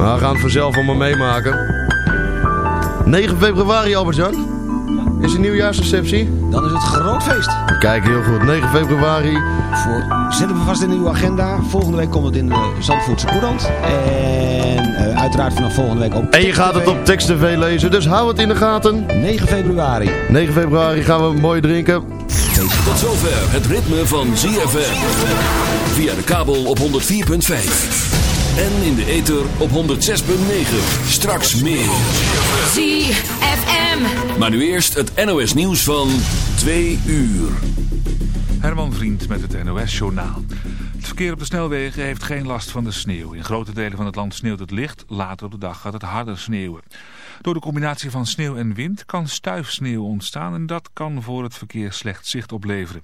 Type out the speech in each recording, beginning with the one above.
Maar we gaan het vanzelf allemaal meemaken. 9 februari, Albert-Jan. Is een nieuwjaarsreceptie? Dan is het groot feest. Kijk, heel goed. 9 februari. Voor, zetten we vast in de nieuwe agenda. Volgende week komt het in de Zandvoortse Courant. En uh, uiteraard vanaf volgende week op En je gaat het op Text TV lezen, dus hou het in de gaten. 9 februari. 9 februari gaan we mooi drinken. Tot zover het ritme van ZFM. Via de kabel op 104.5. En in de ether op 106.9. Straks meer. ZFM. Maar nu eerst het NOS nieuws van 2 uur. Herman Vriend met het NOS Journaal. Het verkeer op de snelwegen heeft geen last van de sneeuw. In grote delen van het land sneeuwt het licht. Later op de dag gaat het harder sneeuwen. Door de combinatie van sneeuw en wind kan stuifsneeuw ontstaan en dat kan voor het verkeer slecht zicht opleveren.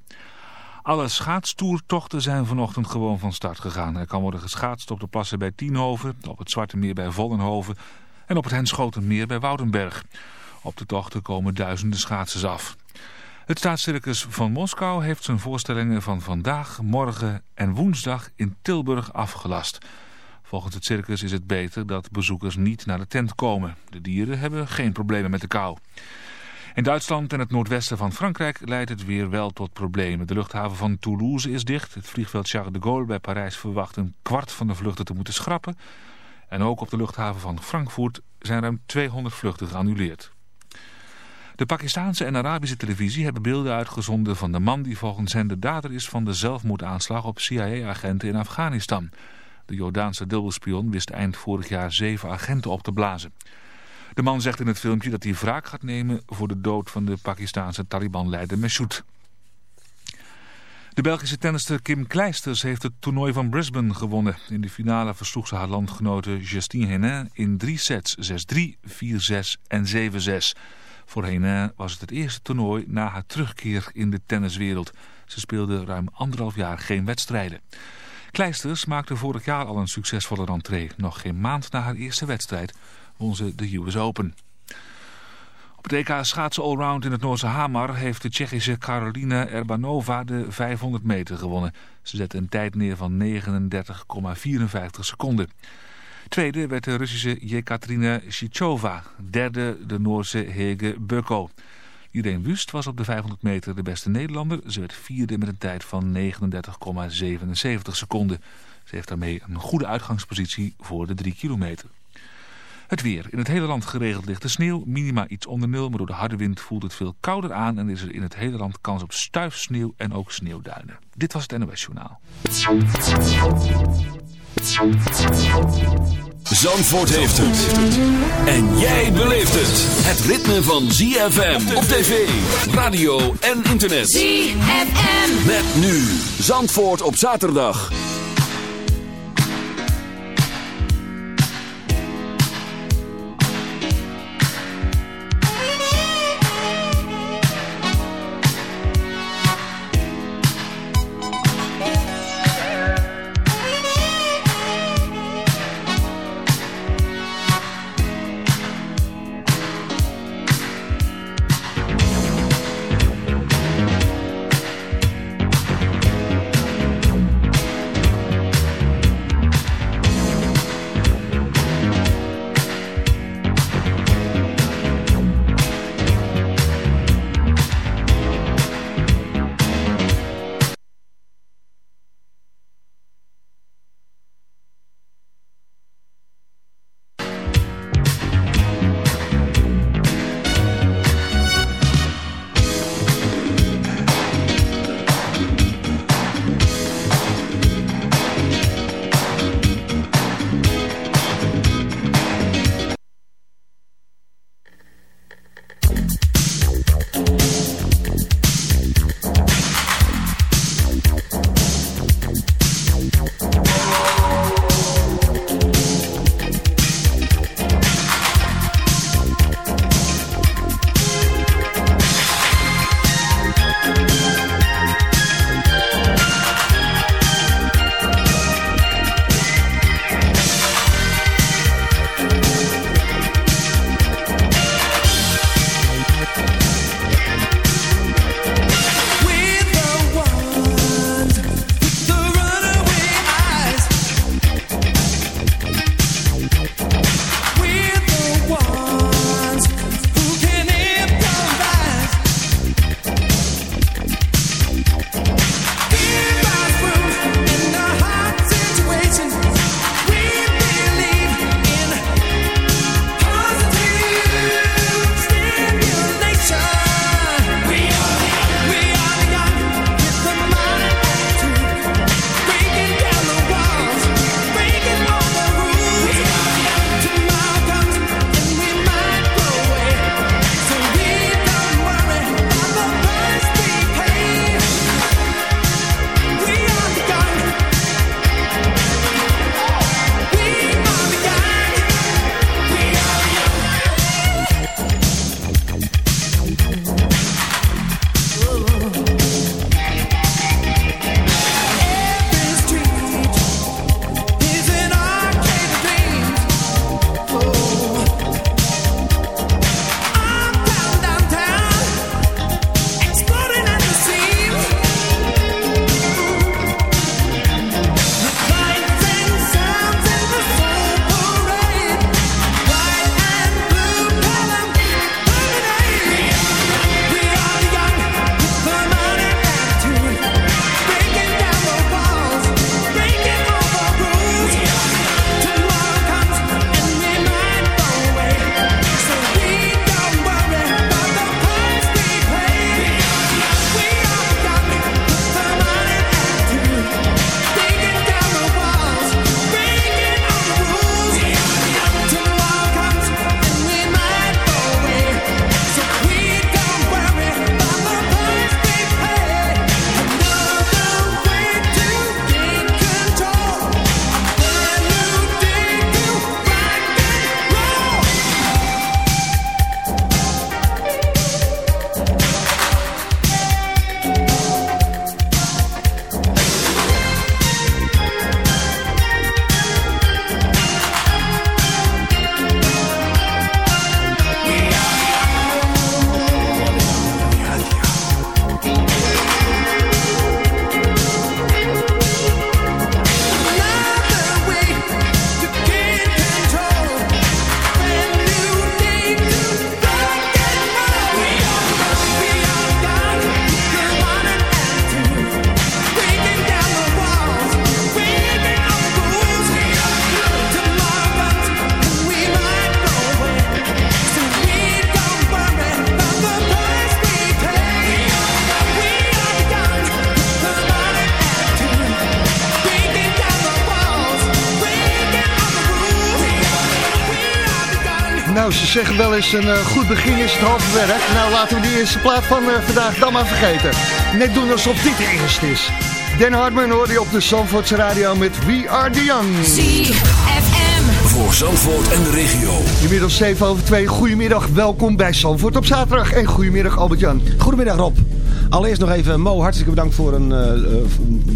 Alle schaatstoertochten zijn vanochtend gewoon van start gegaan. Er kan worden geschaatst op de plassen bij Tienhoven, op het Zwarte Meer bij Vollenhoven en op het Henschotenmeer bij Woudenberg. Op de tochten komen duizenden schaatsers af. Het staatscircus van Moskou heeft zijn voorstellingen van vandaag, morgen en woensdag in Tilburg afgelast. Volgens het circus is het beter dat bezoekers niet naar de tent komen. De dieren hebben geen problemen met de kou. In Duitsland en het noordwesten van Frankrijk leidt het weer wel tot problemen. De luchthaven van Toulouse is dicht. Het vliegveld Charles de Gaulle bij Parijs verwacht een kwart van de vluchten te moeten schrappen. En ook op de luchthaven van Frankfurt zijn ruim 200 vluchten geannuleerd. De Pakistanse en Arabische televisie hebben beelden uitgezonden van de man die volgens hen de dader is van de zelfmoordaanslag op CIA-agenten in Afghanistan. De Jordaanse dubbelspion wist eind vorig jaar zeven agenten op te blazen. De man zegt in het filmpje dat hij wraak gaat nemen voor de dood van de Pakistanse Taliban-leider Meshoud. De Belgische tennister Kim Kleisters heeft het toernooi van Brisbane gewonnen. In de finale versloeg ze haar landgenote Justine Henin in drie sets, 6-3, 4-6 en 7-6. Voor Henin was het het eerste toernooi na haar terugkeer in de tenniswereld. Ze speelde ruim anderhalf jaar geen wedstrijden. Kleisters maakte vorig jaar al een succesvolle rentree. Nog geen maand na haar eerste wedstrijd won ze de US Open. Op het EK schaatsen allround in het Noorse Hamar heeft de Tsjechische Karolina Erbanova de 500 meter gewonnen. Ze zette een tijd neer van 39,54 seconden. Tweede werd de Russische Jekaterina Shichova. Derde de Noorse Hege Bukko. Irene Wust was op de 500 meter de beste Nederlander. Ze werd vierde met een tijd van 39,77 seconden. Ze heeft daarmee een goede uitgangspositie voor de 3 kilometer. Het weer. In het hele land geregeld ligt de sneeuw. Minima iets onder nul, maar door de harde wind voelt het veel kouder aan... en is er in het hele land kans op stuifsneeuw en ook sneeuwduinen. Dit was het NOS Journaal. Zandvoort heeft het. En jij beleeft het. Het ritme van ZFM op tv, radio en internet. ZFM. Met nu Zandvoort op zaterdag. Wel eens een uh, goed begin is het halve werk. Nou, laten we die eerste plaat van uh, vandaag dan maar vergeten. Net doen alsof dit de eerste is. Den Hartman hoor je op de Zandvoortse radio met We Are The Young. CFM. Voor Zandvoort en de regio. Inmiddels 7 over 2. Goedemiddag, welkom bij Zandvoort op zaterdag. En goedemiddag Albert-Jan. Goedemiddag Rob. Allereerst nog even Mo, hartstikke bedankt voor een, uh,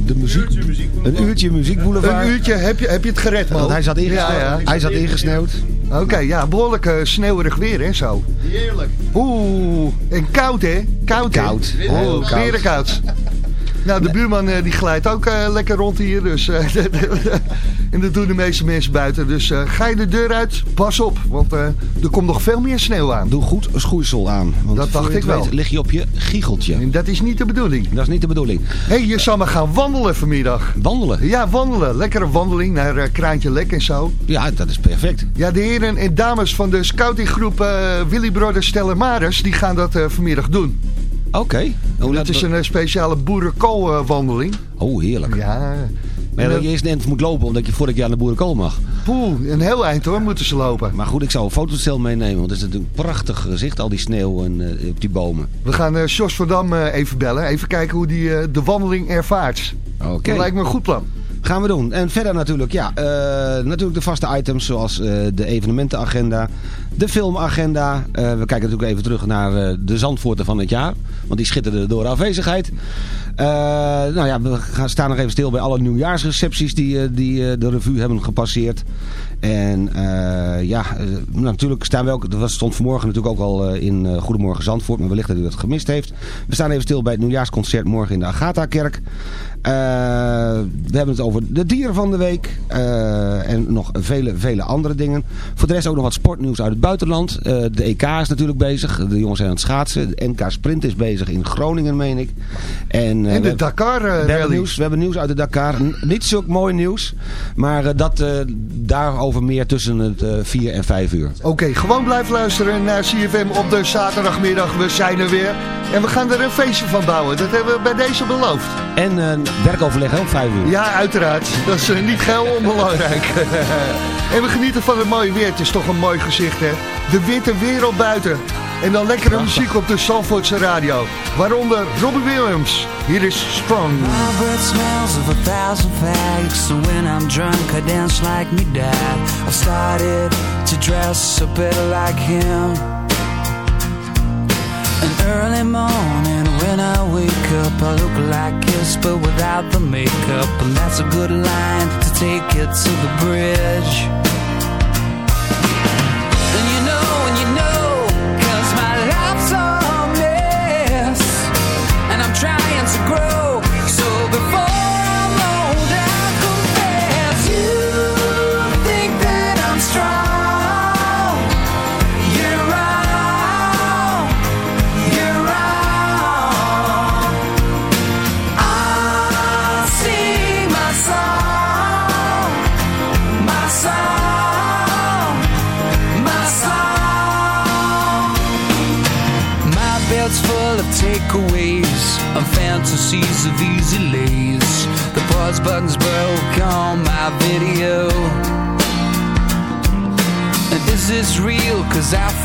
de muziek, een uurtje muziek Een uurtje muziekboulevard. Een uurtje, heb je, heb je het gered Mo? Want hij zat, ingesneeuwd. Ja, ja. Hij zat ingesneeuwd. Oké, ja, behoorlijk uh, sneeuwerig weer en zo. Heerlijk. Oeh, en koud hè? Koud hè? Koud. Oh, koud. koud. Nou, de buurman uh, die glijdt ook uh, lekker rond hier. Dus, uh, en dat doen de meeste mensen buiten. Dus ga je de deur uit, pas op. Want er komt nog veel meer sneeuw aan. Doe goed schoeisel aan. Want dat dacht ik wel. Weet, lig je op je giecheltje. En dat is niet de bedoeling. Dat is niet de bedoeling. Hé, hey, je zal maar gaan wandelen vanmiddag. Wandelen? Ja, wandelen. Lekkere wandeling naar Kraantje Lek en zo. Ja, dat is perfect. Ja, de heren en dames van de scoutinggroep Willy Brothers Stellemaris... die gaan dat vanmiddag doen. Oké. Okay. Dat is een speciale boerenkoolwandeling. Oh, heerlijk. Ja. Maar dat je eerst een moet lopen, omdat je voordat je aan de boerenkool mag. Poeh, een heel eind hoor, moeten ze lopen. Maar goed, ik zou een fotostel meenemen, want het is natuurlijk een prachtig gezicht, al die sneeuw en, uh, op die bomen. We gaan uh, Jos van Dam uh, even bellen, even kijken hoe die uh, de wandeling ervaart. Oké. Okay. Dat lijkt me een goed plan. Gaan we doen. En verder natuurlijk, ja, natuurlijk de vaste items zoals de evenementenagenda, de filmagenda. We kijken natuurlijk even terug naar de Zandvoorten van het jaar. Want die schitterden door afwezigheid. nou ja, we gaan staan nog even stil bij alle nieuwjaarsrecepties die, die de revue hebben gepasseerd. En ja, natuurlijk staan we ook, dat stond vanmorgen natuurlijk ook al in Goedemorgen Zandvoort. Maar wellicht dat u dat gemist heeft. We staan even stil bij het nieuwjaarsconcert morgen in de Agatha-kerk. Uh, we hebben het over de dieren van de week. Uh, en nog vele, vele andere dingen. Voor de rest ook nog wat sportnieuws uit het buitenland. Uh, de EK is natuurlijk bezig. De jongens zijn aan het schaatsen. De NK Sprint is bezig in Groningen, meen ik. En, en de Dakar we hebben, nieuws, we hebben nieuws uit de Dakar. Niet zulk mooi nieuws. Maar dat, daarover meer tussen het 4 en 5 uur. Oké, okay, gewoon blijf luisteren naar CFM op de zaterdagmiddag. We zijn er weer. En we gaan er een feestje van bouwen. Dat hebben we bij deze beloofd. En werkoverleg om 5 uur. Ja, uiteraard. Dat is uh, niet geheel onbelangrijk. en we genieten van het mooie weer. Het is toch een mooi gezicht, hè? De witte wereld buiten. En dan lekkere Prachtig. muziek op de Zandvoortse radio. Waaronder Robbie Williams. Hier is Strong. My breath smells of a thousand fags. So when I'm drunk I dance like me dad. I started to dress a bit like him. An early morning when I wake up I look like kiss but without the makeup And that's a good line to take it to the bridge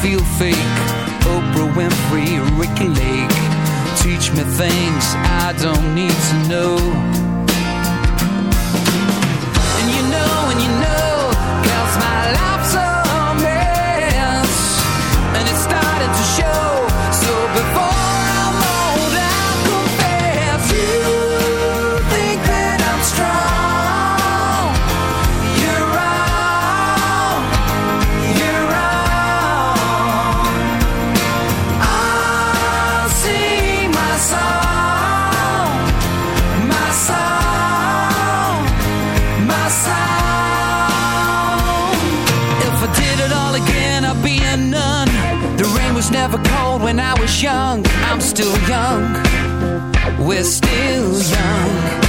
feel fake. Oprah Winfrey, Ricky Lake. Teach me things I don't need to know. Young. I'm still young. We're still young.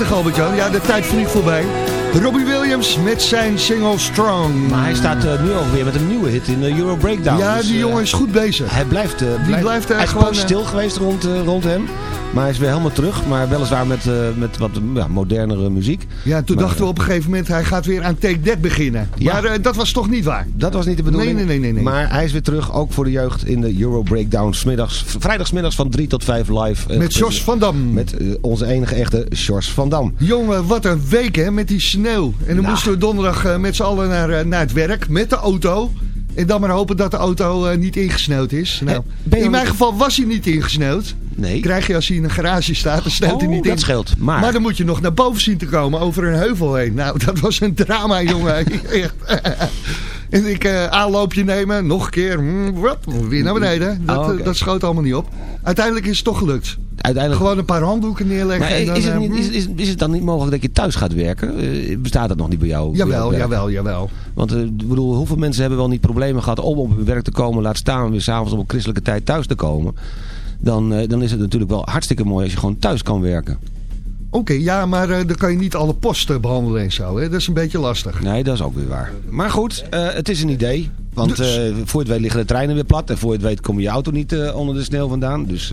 Een plaatje alweer uit 1999, Albert-Jan. Ja, de tijd vliegt voorbij. Robbie Williams met zijn single Strong. Maar hij staat uh, nu ook weer met een nieuwe hit in de Euro Breakdown. Ja, dus, die uh, jongen is goed bezig. Hij blijft, uh, blijft, blijft hij gewoon stil geweest rond, rond hem. Maar hij is weer helemaal terug. Maar weliswaar met, met wat ja, modernere muziek. Ja, toen maar, dachten we op een gegeven moment... hij gaat weer aan Take That beginnen. Ja. Maar dat was toch niet waar? Dat was niet de bedoeling. Nee, nee, nee. nee, nee. Maar hij is weer terug, ook voor de jeugd, in de Euro Breakdown. Smiddags, vrijdagmiddags van 3 tot 5 live. met Jos van Dam. Met onze enige echte Jos van Dam. Jongen, wat een week hè, met die sneeuw. En dan Nou. moesten we donderdag uh, met z'n allen naar, uh, naar het werk met de auto. En dan maar hopen dat de auto uh, niet ingesneeuwd is. Nou, hey, in mijn geval was hij niet ingesneeuwd. Nee. Krijg je als hij in een garage staat, dan sneeuwt oh, hij niet dat in. scheelt. Maar... maar dan moet je nog naar boven zien te komen over een heuvel heen. Nou, dat was een drama, jongen. en ik uh, aanloopje nemen, nog een keer, mm, wat, weer naar beneden. Dat, oh, okay. dat schoot allemaal niet op. Uiteindelijk is het toch gelukt. Uiteindelijk... Gewoon een paar handdoeken neerleggen. Maar en dan, is, het niet, uh, is, is, is, het dan niet mogelijk dat je thuis gaat werken? Uh, bestaat dat nog niet bij jou? Jawel, bij jou jawel, jawel. Want uh, ik bedoel, hoeveel mensen hebben wel niet problemen gehad om op hun werk te komen, laat staan weer s'avonds op een christelijke tijd thuis te komen. Dan, dan is het natuurlijk wel hartstikke mooi als je gewoon thuis kan werken. Oké, okay, ja, maar uh, dan kan je niet alle posten behandelen en zo. Hè? Dat is een beetje lastig. Nee, dat is ook weer waar. Maar goed, uh, het is een idee. Want dus. uh, voor het weet liggen de treinen weer plat. En voor je het weet kom je auto niet uh, onder de sneeuw vandaan. Dus,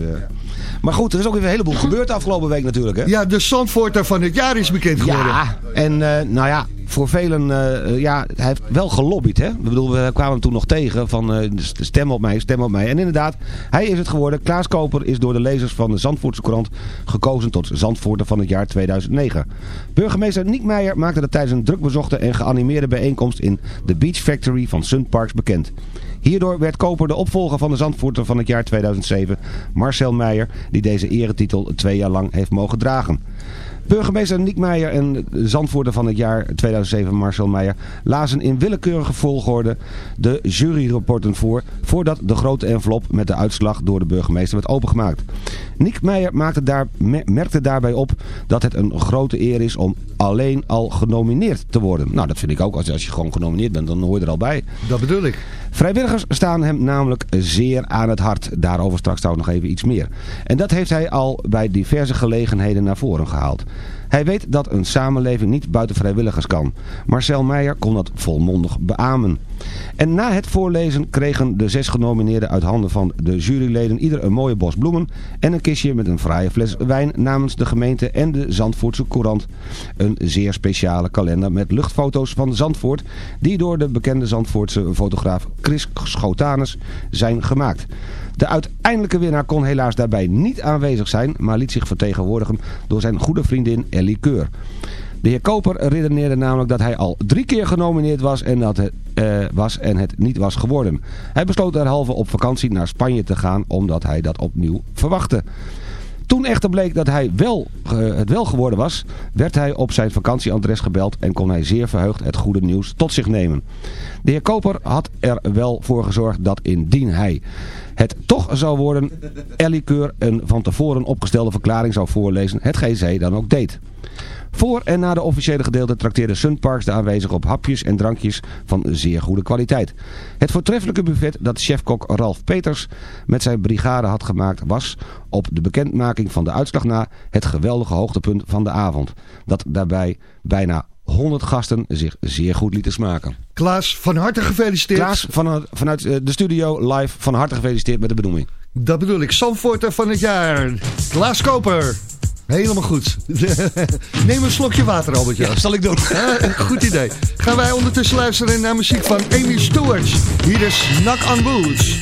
Maar goed, er is ook weer een heleboel gebeurd de afgelopen week natuurlijk. Hè? Ja, de Zandvoorter van het jaar is bekend geworden. Ja, en nou ja, voor velen, uh, ja, hij heeft wel gelobbyd. Hè? Ik bedoel, we kwamen toen nog tegen van uh, stem op mij, stem op mij. En inderdaad, hij is het geworden. Klaas Koper is door de lezers van de Zandvoortse krant gekozen tot Zandvoorter van het jaar 2009. Burgemeester Niek Meijer maakte dat tijdens een drukbezochte en geanimeerde bijeenkomst in de Beach Factory van Sun Parks bekend. Hierdoor werd Koper de opvolger van de Zandvoorter van het jaar 2007, Marcel Meijer, die deze eretitel twee jaar lang heeft mogen dragen. Burgemeester Niek Meijer en Zandvoerder van het jaar 2007 Marcel Meijer lazen in willekeurige volgorde de juryrapporten voor voordat de grote envelop met de uitslag door de burgemeester werd opengemaakt. Niek Meijer maakte daar, merkte daarbij op dat het een grote eer is om alleen al genomineerd te worden. Nou dat vind ik ook, als, als je gewoon genomineerd bent dan hoor je er al bij. Dat bedoel ik. Vrijwilligers staan hem namelijk zeer aan het hart. Daarover straks trouwens nog even iets meer. En dat heeft hij al bij diverse gelegenheden naar voren gehaald. Hij weet dat een samenleving niet buiten vrijwilligers kan. Marcel Meijer kon dat volmondig beamen. En na het voorlezen kregen de zes genomineerden uit handen van de juryleden ieder een mooie bos bloemen en een kistje met een fraaie fles wijn namens de gemeente en de Zandvoortse Courant. Een zeer speciale kalender met luchtfoto's van Zandvoort die door de bekende Zandvoortse fotograaf Chris Schotanus zijn gemaakt. De uiteindelijke winnaar kon helaas daarbij niet aanwezig zijn, maar liet zich vertegenwoordigen door zijn goede vriendin Ellie Keur. De heer Koper redeneerde namelijk dat hij al drie keer genomineerd was en, dat het, uh, was en het niet was geworden. Hij besloot derhalve op vakantie naar Spanje te gaan omdat hij dat opnieuw verwachtte. Toen echter bleek dat hij wel, uh, het wel geworden was, werd hij op zijn vakantieadres gebeld en kon hij zeer verheugd het goede nieuws tot zich nemen. De heer Koper had er wel voor gezorgd dat indien hij het toch zou worden, Ellie Keur een van tevoren opgestelde verklaring zou voorlezen, hetgeen zij dan ook deed. Voor en na de officiële gedeelte trakteerde Sunparks de aanwezigen op hapjes en drankjes van zeer goede kwaliteit. Het voortreffelijke buffet dat chefkok Ralf Peters met zijn brigade had gemaakt was, op de bekendmaking van de uitslag na, het geweldige hoogtepunt van de avond. Dat daarbij bijna 100 gasten zich zeer goed lieten smaken. Klaas, van harte gefeliciteerd. Klaas, vanuit, vanuit de studio live, van harte gefeliciteerd met de benoeming. Dat bedoel ik, Zandvoorter van het jaar. Klaas Koper. Helemaal goed. Neem een slokje water, Albert. Ja, zal ik doen. Ja, goed idee. Gaan wij ondertussen luisteren naar muziek van Amy Stewart. Hier is Knock on Boots.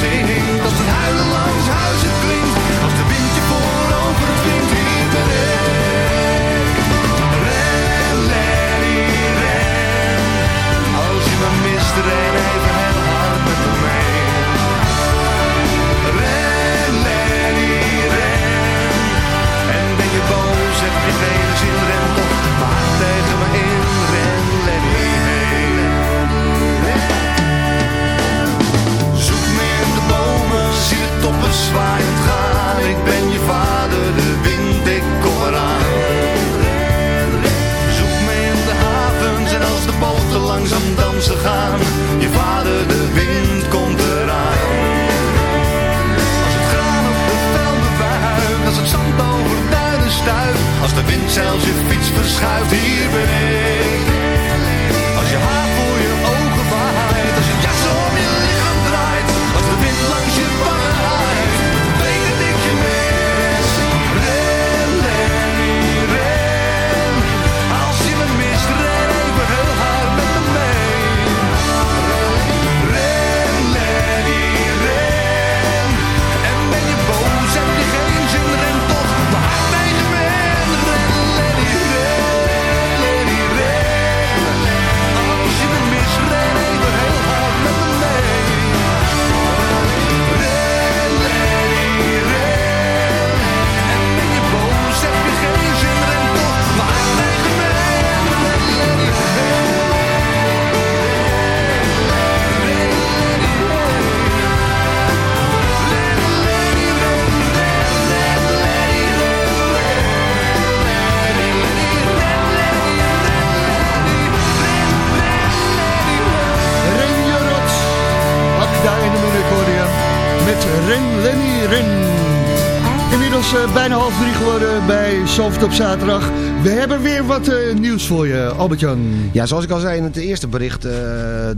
Zeeën toppen zwaaiend gaan. Ik ben je vader, de wind, ik kom eraan. Zoek me in de havens en als de boten langzaam dansen gaan. Je vader, de wind, komt eraan. Als het graan op de velden wuift, als het zand over duinen stuift. Als de wind zelfs je fiets verschuift, hier ben ik. Als je op zaterdag. We hebben weer wat eh, nieuws voor je, Albert-Jan. Ja, zoals ik al zei in het eerste bericht, eh,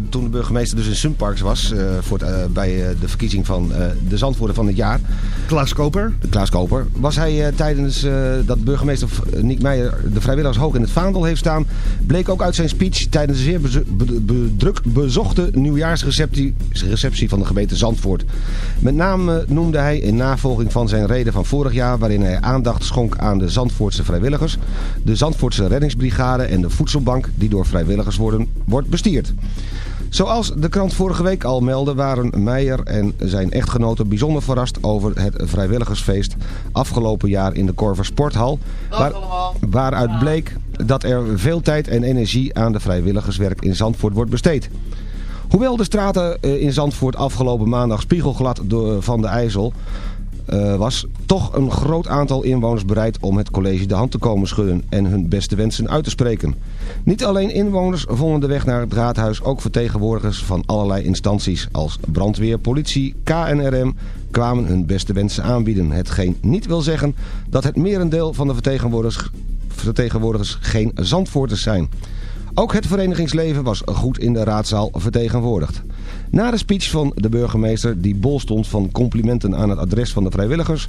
toen de burgemeester dus in Sunparks was... eh, voor het, eh, bij de verkiezing van de Zandvoerder van het jaar, Klaas Koper. Klaas Koper... was hij tijdens dat burgemeester Niek Meijer de vrijwilligers hoog in het vaandel heeft staan... bleek ook uit zijn speech tijdens de zeer bezo- be- be- druk bezochte nieuwjaarsreceptie receptie van de gemeente Zandvoort. Met name noemde hij in navolging van zijn reden van vorig jaar... waarin hij aandacht schonk aan de Zandvoortse vrijwilligers... de Zandvoortse reddingsbrigade en de voedselbank die door vrijwilligers worden, wordt bestierd. Zoals de krant vorige week al meldde waren Meijer en zijn echtgenote bijzonder verrast over het vrijwilligersfeest afgelopen jaar in de Korver Sporthal. Waar, waaruit bleek dat er veel tijd en energie aan de vrijwilligerswerk in Zandvoort wordt besteed. Hoewel de straten eh, in Zandvoort afgelopen maandag spiegelglad door, van de IJssel eh, was toch een groot aantal inwoners bereid om het college de hand te komen schudden en hun beste wensen uit te spreken. Niet alleen inwoners vonden de weg naar het raadhuis, ook vertegenwoordigers van allerlei instanties als brandweer, politie, KNRM kwamen hun beste wensen aanbieden. Hetgeen niet wil zeggen dat het merendeel van de vertegenwoordigers, vertegenwoordigers geen Zandvoorters zijn. Ook het verenigingsleven was goed in de raadzaal vertegenwoordigd. Na de speech van de burgemeester, die bol stond van complimenten aan het adres van de vrijwilligers,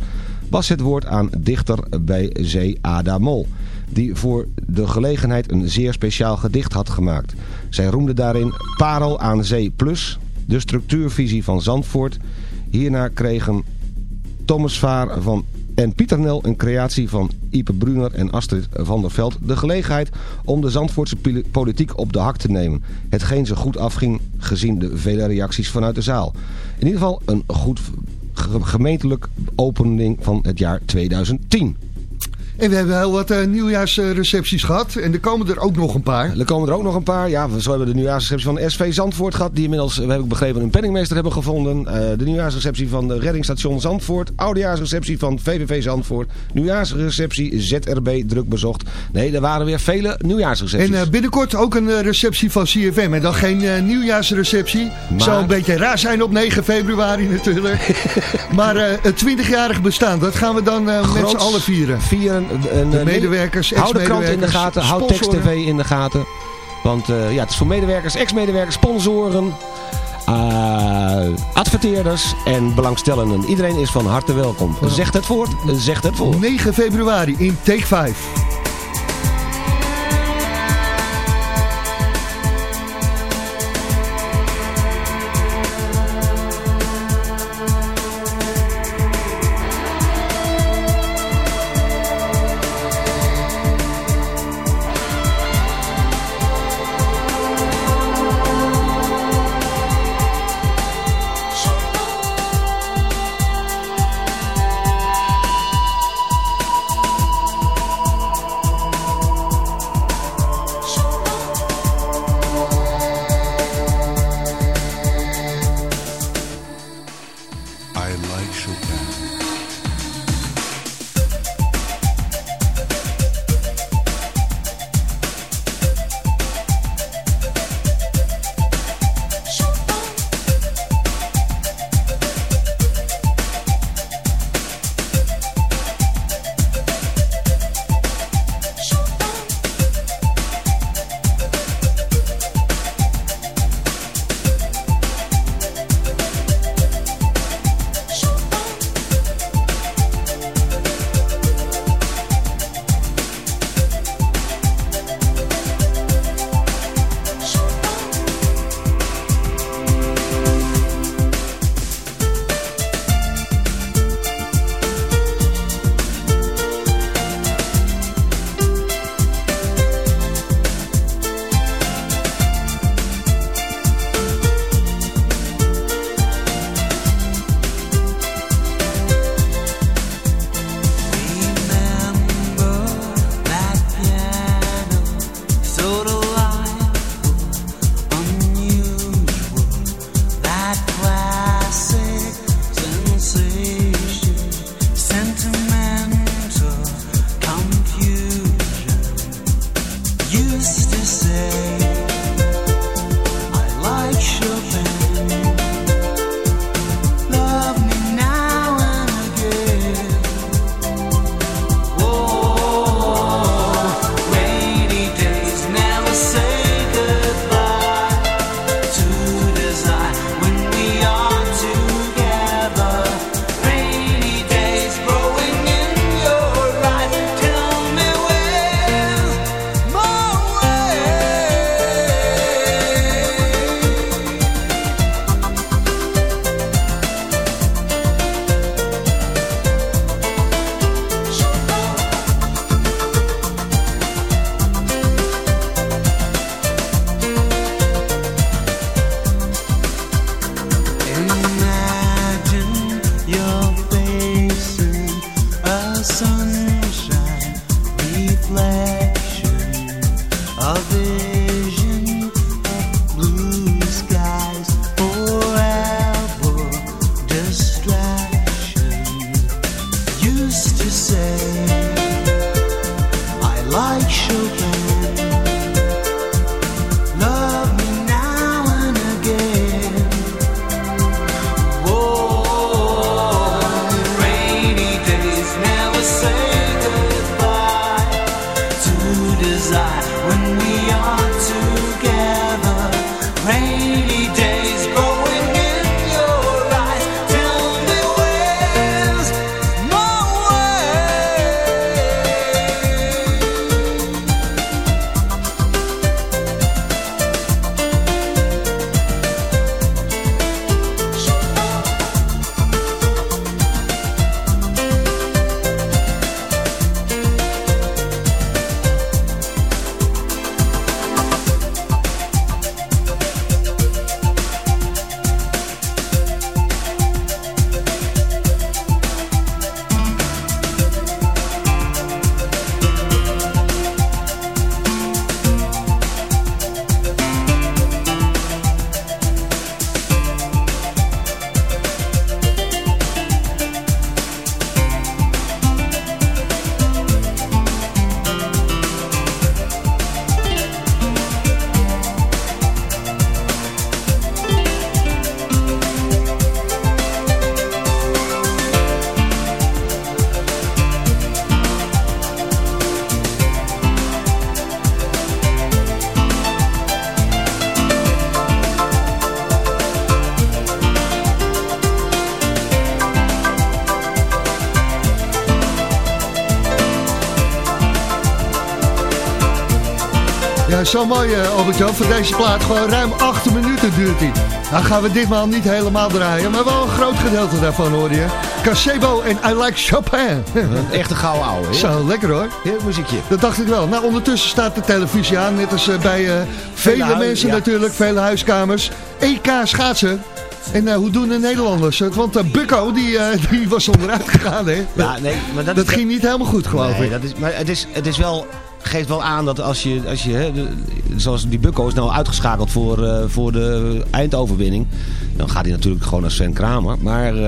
was het woord aan dichter bij zee Ada Mol, die voor de gelegenheid een zeer speciaal gedicht had gemaakt. Zij roemde daarin Parel aan Zee Plus, de structuurvisie van Zandvoort. Hierna kregen Thomas Vaar van en Pieter Nel, een creatie van Ipe Brunner en Astrid van der Veld, de gelegenheid om de Zandvoortse poli- politiek op de hak te nemen. Hetgeen ze goed afging gezien de vele reacties vanuit de zaal. In ieder geval een goed ge- gemeentelijk opening van het jaar 2010. En we hebben heel wat uh, nieuwjaarsrecepties gehad. En er komen er ook nog een paar. Er komen er ook nog een paar. Ja, zo hebben we de nieuwjaarsreceptie van SV Zandvoort gehad. Die inmiddels, we hebben begrepen, een penningmeester hebben gevonden. Uh, de nieuwjaarsreceptie van de reddingsstation Zandvoort. Oudejaarsreceptie van VVV Zandvoort. Nieuwjaarsreceptie ZRB druk bezocht. Nee, er waren weer vele nieuwjaarsrecepties. En uh, binnenkort ook een receptie van CFM. En dan geen nieuwjaarsreceptie. Maar... Zou een beetje raar zijn op 9 februari natuurlijk. maar het 20-jarig bestaan, dat gaan we dan met z'n allen vieren. Vieren. Een, de medewerkers, Houd de krant in de gaten, houd Text TV in de gaten. Want uh, ja, het is voor medewerkers, ex-medewerkers, sponsoren, uh, adverteerders en belangstellenden. Iedereen is van harte welkom. Zegt het voort, zegt het voort. 9 februari in Take 5. sing. Zo mooi uh, Albert-Jan. Voor deze plaat gewoon ruim 8 minuten duurt hij. Nou gaan we ditmaal niet helemaal draaien, maar wel een groot gedeelte daarvan hoor je. Casebo en I Like Chopin. Een echte gouden ouwe. Zo, lekker hoor. Heel muziekje. Dat dacht ik wel. Nou, ondertussen staat de televisie aan. Net als uh, bij uh, vele, vele mensen ja. natuurlijk, vele huiskamers. EK schaatsen. En uh, hoe doen de Nederlanders het? Want uh, Bukko, die, uh, die was onderuit gegaan, hè? Ja, nee, maar dat, dat ging niet helemaal goed, geloof nee, ik. Dat is, maar het is, het is wel geeft wel aan dat als je, als je hè, zoals die Bukko is nou uitgeschakeld voor, uh, voor de eindoverwinning. Dan gaat hij natuurlijk gewoon naar Sven Kramer. Maar uh,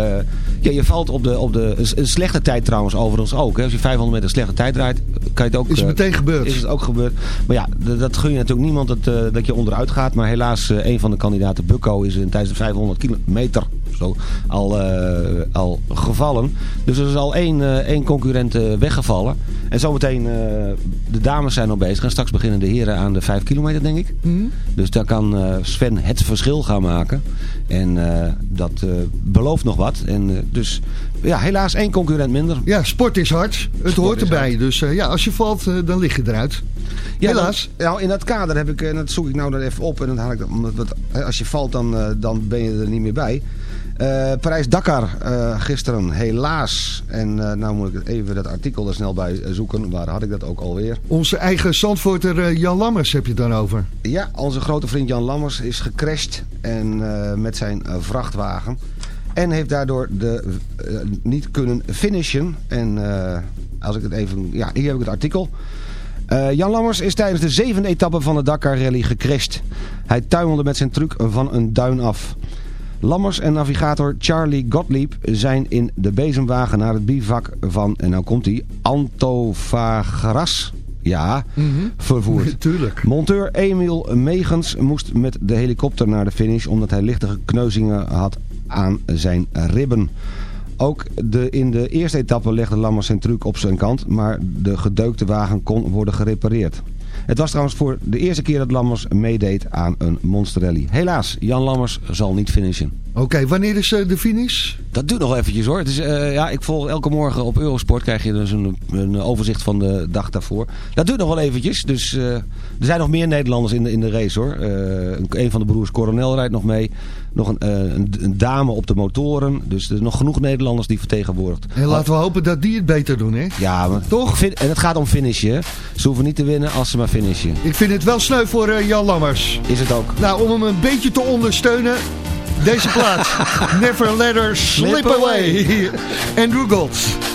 ja, je valt op de, op de een slechte tijd trouwens overigens ook. Hè. Als je 500 meter slechte tijd rijdt, kan je het ook... Is het meteen uh, gebeurd. Is het ook gebeurd. Maar ja, dat gun je natuurlijk niemand dat, dat je onderuit gaat. Maar helaas, een van de kandidaten, Bukko, is in, tijdens de 500 kilometer zo, al, al gevallen. Dus er is al één, één concurrent weggevallen. En zometeen de dames zijn al bezig. En straks beginnen de heren aan de 5 kilometer, denk ik. Mhm. Mm. Dus daar kan Sven het verschil gaan maken. En dat belooft nog wat. En dus ja, helaas één concurrent minder. Ja, sport is hard. Het Sport hoort erbij. hard. Dus ja, als je valt, dan lig je eruit. Ja, helaas. Dan, nou, in dat kader heb ik, en dat zoek ik nou dan even op. En dan haal ik dat, omdat, als je valt, dan, dan ben je er niet meer bij. Uh, Parijs-Dakar uh, gisteren helaas. En uh, nou moet ik even dat artikel er snel bij zoeken. Waar had ik dat ook alweer? Onze eigen zandvoorter Jan Lammers heb je het dan over. Ja, onze grote vriend Jan Lammers is gecrashed en, met zijn vrachtwagen. En heeft daardoor de, niet kunnen finishen. En als ik het even... Ja, hier heb ik het artikel. Uh, Jan Lammers is tijdens de zevende etappe van de Dakar Rally gecrashed. Hij tuimelde met zijn truck van een duin af. Lammers en navigator Charlie Gottlieb zijn in de bezemwagen naar het bivak van, en nou komt hij, Antofagras. Ja, Mhm. mm -hmm. vervoerd. Tuurlijk. Monteur Emiel Megens moest met de helikopter naar de finish omdat hij lichtige kneuzingen had aan zijn ribben. Ook de, in de eerste etappe legde Lammers zijn truc op zijn kant, maar de gedeukte wagen kon worden gerepareerd. Het was trouwens voor de eerste keer dat Lammers meedeed aan een monsterrally. Helaas, Jan Lammers zal niet finishen. Oké, okay, wanneer is uh, de finish? Dat duurt nog eventjes hoor. Het is, uh, ja, ik volg elke morgen op Eurosport krijg je dus een, een, overzicht van de dag daarvoor. Dat duurt nog wel eventjes. Dus uh, er zijn nog meer Nederlanders in de, in de race hoor. een, een van de broers Coronel rijdt nog mee. Nog een, een, een, dame op de motoren. Dus er zijn nog genoeg Nederlanders die vertegenwoordigd. En laten we hopen dat die het beter doen hè? Ja, maar toch? En het gaat om finishen. Ze hoeven niet te winnen als ze maar finishen. Ik vind het wel sneu voor Jan Lammers. Is het ook. Nou, om hem een beetje te ondersteunen... Deze plaats. Never let her slip, away. Andrew Golds.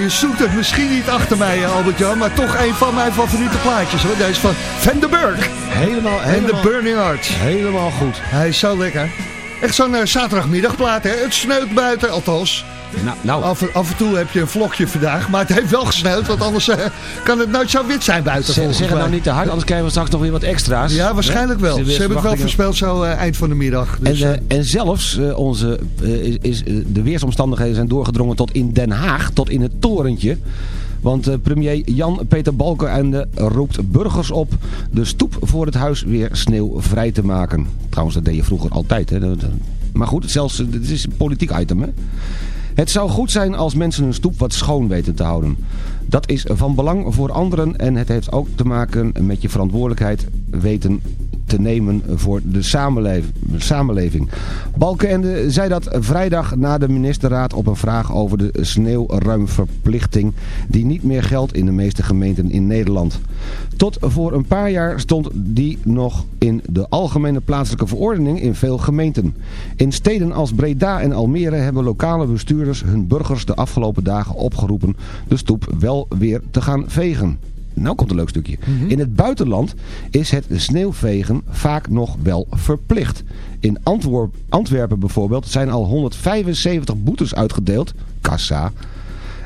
je zoekt het misschien niet achter mij, eh, Albert-Jan, maar toch een van mijn favoriete plaatjes. Hoor. Deze van Van den Burg Helemaal, en de helemaal, Burning Heart. helemaal goed. Hij is zo lekker. Echt zo'n eh, zaterdagmiddagplaat, hè? Het sneeuwt buiten, althans. Nou, nou Af, af en toe heb je een vlokje vandaag, maar het heeft wel gesneeuwd, want anders eh, kan het nooit zo wit zijn buiten. zeg, zeg het nou niet te hard, anders krijgen we straks nog weer wat extra's. Ja, waarschijnlijk wel. Ze hebben het wel voorspeld zo eh, eind van de middag. Dus, en, eh, en zelfs onze, is, de weersomstandigheden zijn doorgedrongen tot in Den Haag, tot in het torentje. Want premier Jan-Peter Balkenende roept burgers op de stoep voor het huis weer sneeuwvrij te maken. Trouwens, dat deed je vroeger altijd. Hè? Maar goed, zelfs, het is een politiek item. Hè? Het zou goed zijn als mensen hun stoep wat schoon weten te houden. Dat is van belang voor anderen en het heeft ook te maken met je verantwoordelijkheid weten te nemen voor de samenleving. Balkenende zei dat vrijdag na de ministerraad op een vraag over de sneeuwruimverplichting die niet meer geldt in de meeste gemeenten in Nederland. Tot voor een paar jaar stond die nog in de algemene plaatselijke verordening in veel gemeenten. In steden als Breda en Almere hebben lokale bestuurders hun burgers de afgelopen dagen opgeroepen de stoep wel weer te gaan vegen. Nou komt een leuk stukje. In het buitenland is het sneeuwvegen vaak nog wel verplicht. In Antwerp, Antwerpen bijvoorbeeld zijn al 175 boetes uitgedeeld, kassa,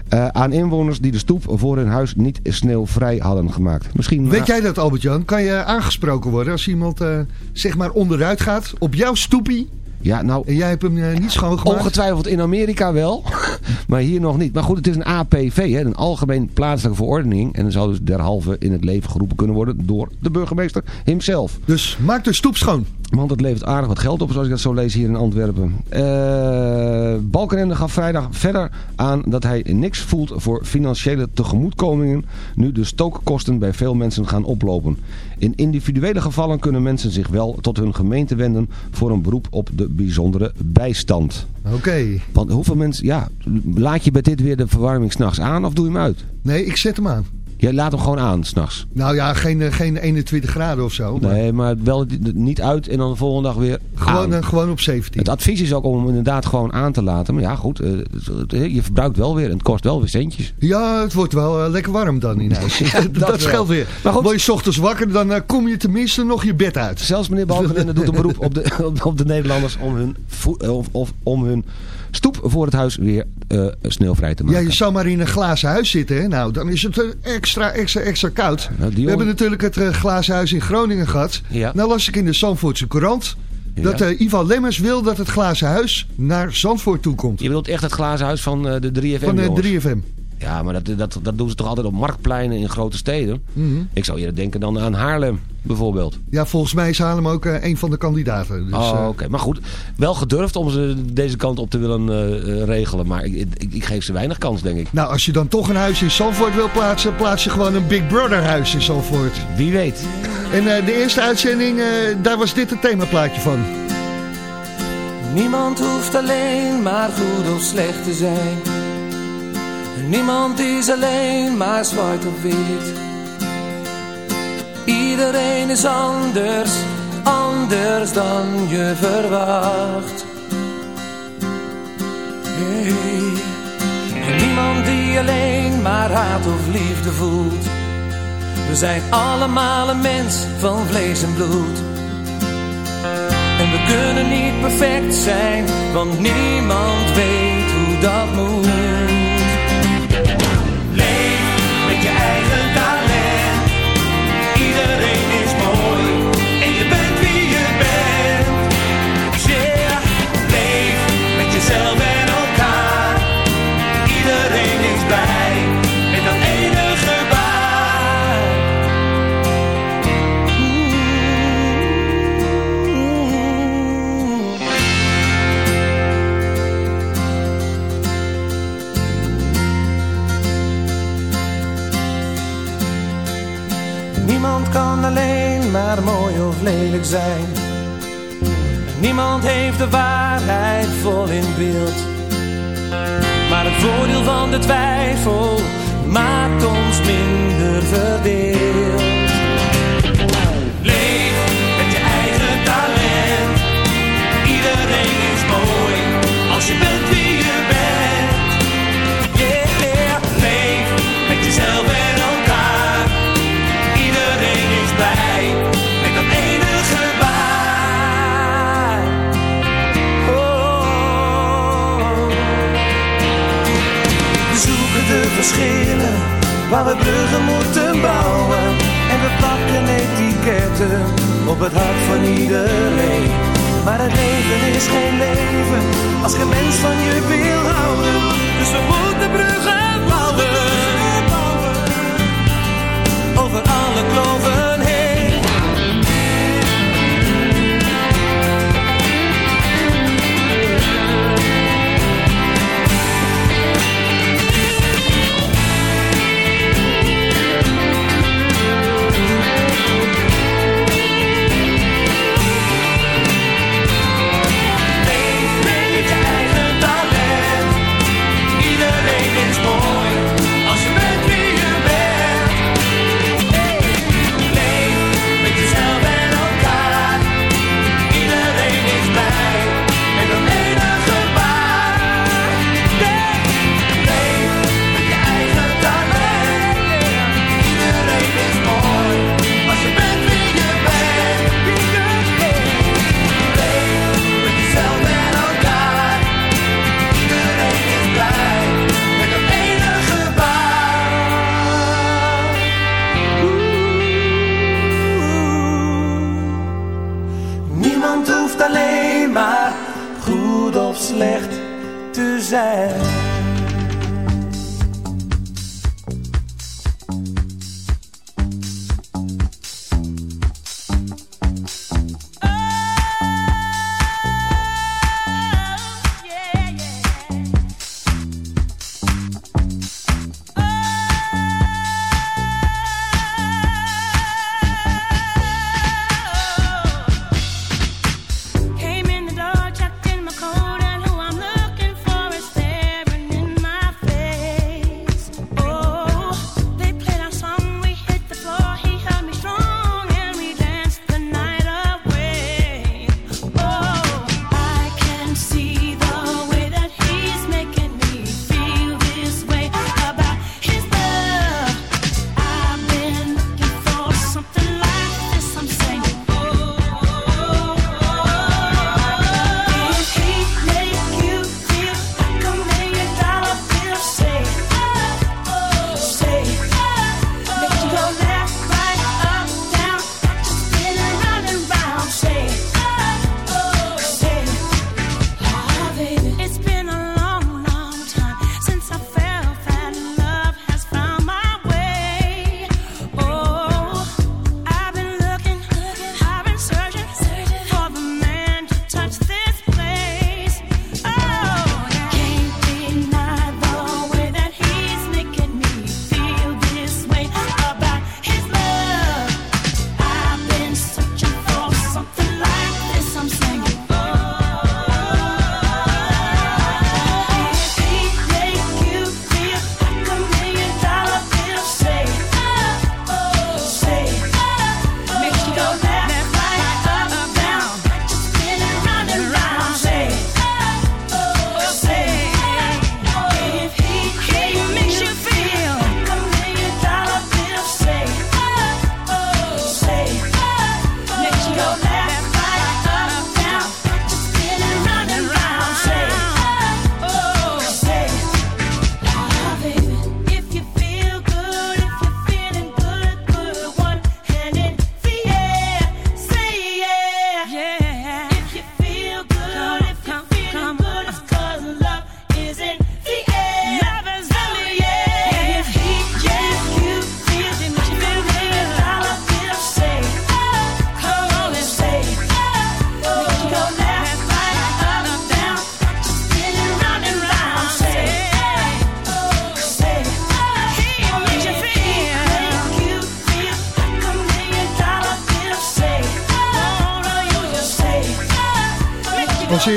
eh, aan inwoners die de stoep voor hun huis niet sneeuwvrij hadden gemaakt. Misschien Weet jij dat, Albert-Jan? Kan je aangesproken worden als iemand eh, zeg maar onderuit gaat op jouw stoepie Ja, nou, en jij hebt hem eh, niet schoongemaakt? ongetwijfeld in Amerika wel, maar hier nog niet. Maar goed, het is een APV, hè, een algemeen plaatselijke verordening. En dan zou dus derhalve in het leven geroepen kunnen worden door de burgemeester himself. Dus maak de stoep schoon. Want het levert aardig wat geld op, zoals ik dat zo lees hier in Antwerpen. Eh Balkenende gaf vrijdag verder aan dat hij niks voelt voor financiële tegemoetkomingen... nu de stookkosten bij veel mensen gaan oplopen. In individuele gevallen kunnen mensen zich wel tot hun gemeente wenden... voor een beroep op de bijzondere bijstand. Oké. Want hoeveel mensen... Ja, laat je bij dit weer de verwarming s'nachts aan of doe je hem uit? Nee, ik zet hem aan. Jij laat hem gewoon aan s'nachts. Nou ja, geen, eh, geen 21 graden of zo. maar Nee, maar wel niet uit en dan de volgende dag weer Gewoon, aan. eh, gewoon op 17. Het advies is ook om hem inderdaad gewoon aan te laten. Maar ja, goed, eh, je verbruikt wel weer en het kost wel weer centjes. Ja, het wordt wel lekker warm dan in huis. dat dat scheelt weer. Maar goed. Word je 's ochtends wakker, dan kom je tenminste nog je bed uit. Zelfs meneer Balkenende doet een beroep op de, op, de Nederlanders om hun, of om hun stoep voor het huis weer eh, sneeuwvrij te Ja, maken. je zou maar in een glazen huis zitten. Hè? Nou, dan is het eh, extra, extra, extra koud. Nou, We hebben natuurlijk het eh, glazen huis in Groningen gehad. Ja. Nou las ik in de Zandvoortse Courant... Ja. dat eh, Ivan Lemmers wil dat het glazen huis naar Zandvoort toe komt. Je bedoelt echt het glazen huis van de 3FM Van de 3FM. Ja, maar dat, dat, dat doen ze toch altijd op marktpleinen in grote steden. Ik zou eerder denken dan aan Haarlem bijvoorbeeld. Ja, volgens mij is Haarlem ook eh, een van de kandidaten. Dus, oh, eh, oké. Maar goed, wel gedurfd om ze deze kant op te willen eh, eh, regelen. Maar ik, ik, ik geef ze weinig kans, denk ik. Nou, als je dan toch een huis in Zandvoort wil plaatsen... plaats je gewoon een Big Brother huis in Zandvoort. Wie weet. En eh, de eerste uitzending, eh, daar was dit het themaplaatje van. Niemand hoeft alleen maar goed of slecht te zijn. Niemand is alleen maar zwart of wit. Iedereen is anders, anders dan je verwacht. Hey. Niemand die alleen maar haat of liefde voelt. We zijn allemaal een mens van vlees en bloed. En we kunnen niet perfect zijn, want niemand weet hoe dat moet.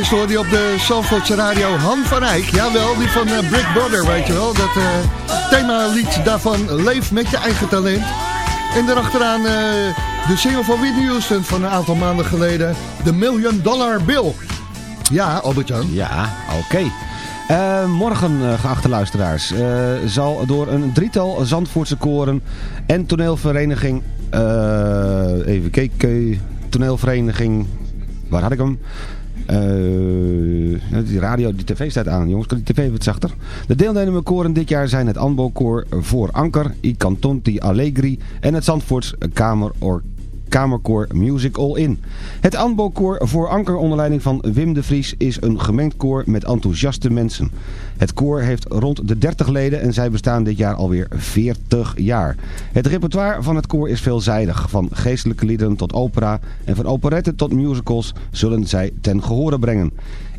Als eerste hoorde op de Zandvoortse radio Han van Eyck. Jawel, die van uh, Brick Brother, weet je wel. Dat uh, themalied daarvan, Leef met je eigen talent. En daarachteraan uh, de single van Whitney Houston van een aantal maanden geleden. De Million Dollar Bill. Ja, Albert-Jan. Ja, oké. Morgen, geachte luisteraars, zal door een drietal Zandvoortse koren en toneelvereniging, even kijken, toneelvereniging, waar had ik hem? Die radio, die tv staat aan jongens, kan die tv wat zachter? De deelnemende koren dit jaar zijn het Anbo-koor voor Anker, I Cantonti Allegri en het Zandvoorts Kamerorkest. Kamerkoor Music All In. Het Anbo-koor voor anker onder leiding van Wim de Vries is een gemengd koor met enthousiaste mensen. Het koor heeft rond de 30 leden en zij bestaan dit jaar alweer 40 jaar. Het repertoire van het koor is veelzijdig. Van geestelijke liederen tot opera en van operetten tot musicals zullen zij ten gehore brengen.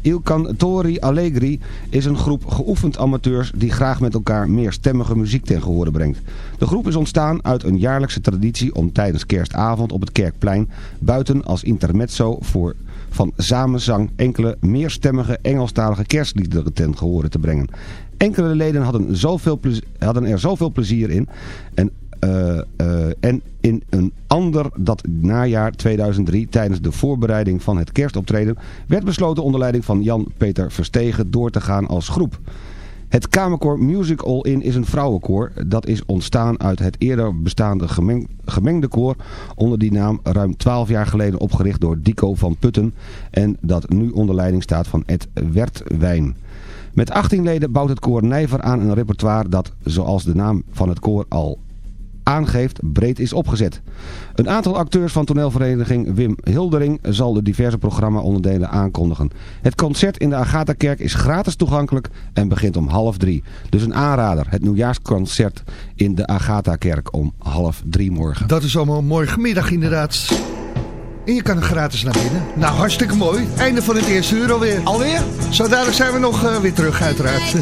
Il Cantori Allegri is een groep geoefend amateurs die graag met elkaar meerstemmige muziek ten gehore brengt. De groep is ontstaan uit een jaarlijkse traditie om tijdens kerstavond op het Kerkplein buiten als intermezzo voor van samenzang enkele meerstemmige Engelstalige kerstliederen ten gehore te brengen. Enkele leden hadden, zoveel hadden er zoveel plezier in en uh, uh, en in een ander dat najaar 2003 tijdens de voorbereiding van het kerstoptreden werd besloten onder leiding van Jan-Peter Verstegen door te gaan als groep. Het Kamerkoor Music All In is een vrouwenkoor. Dat is ontstaan uit het eerder bestaande gemeng, gemengde koor onder die naam ruim 12 jaar geleden opgericht door Dico van Putten en dat nu onder leiding staat van Ed Wertwijn. Met 18 leden bouwt het koor Nijver aan een repertoire dat, zoals de naam van het koor al aangeeft breed is opgezet. Een aantal acteurs van toneelvereniging Wim Hildering zal de diverse programma-onderdelen aankondigen. Het concert in de Agatha-kerk is gratis toegankelijk en begint om half drie. Dus een aanrader, het nieuwjaarsconcert in de Agatha-kerk om half drie morgen. Dat is allemaal een mooi gemiddag inderdaad. En je kan er gratis naar binnen. Nou, hartstikke mooi. Einde van het eerste uur alweer. Alweer? Zo dadelijk zijn we nog uh, weer terug, uiteraard.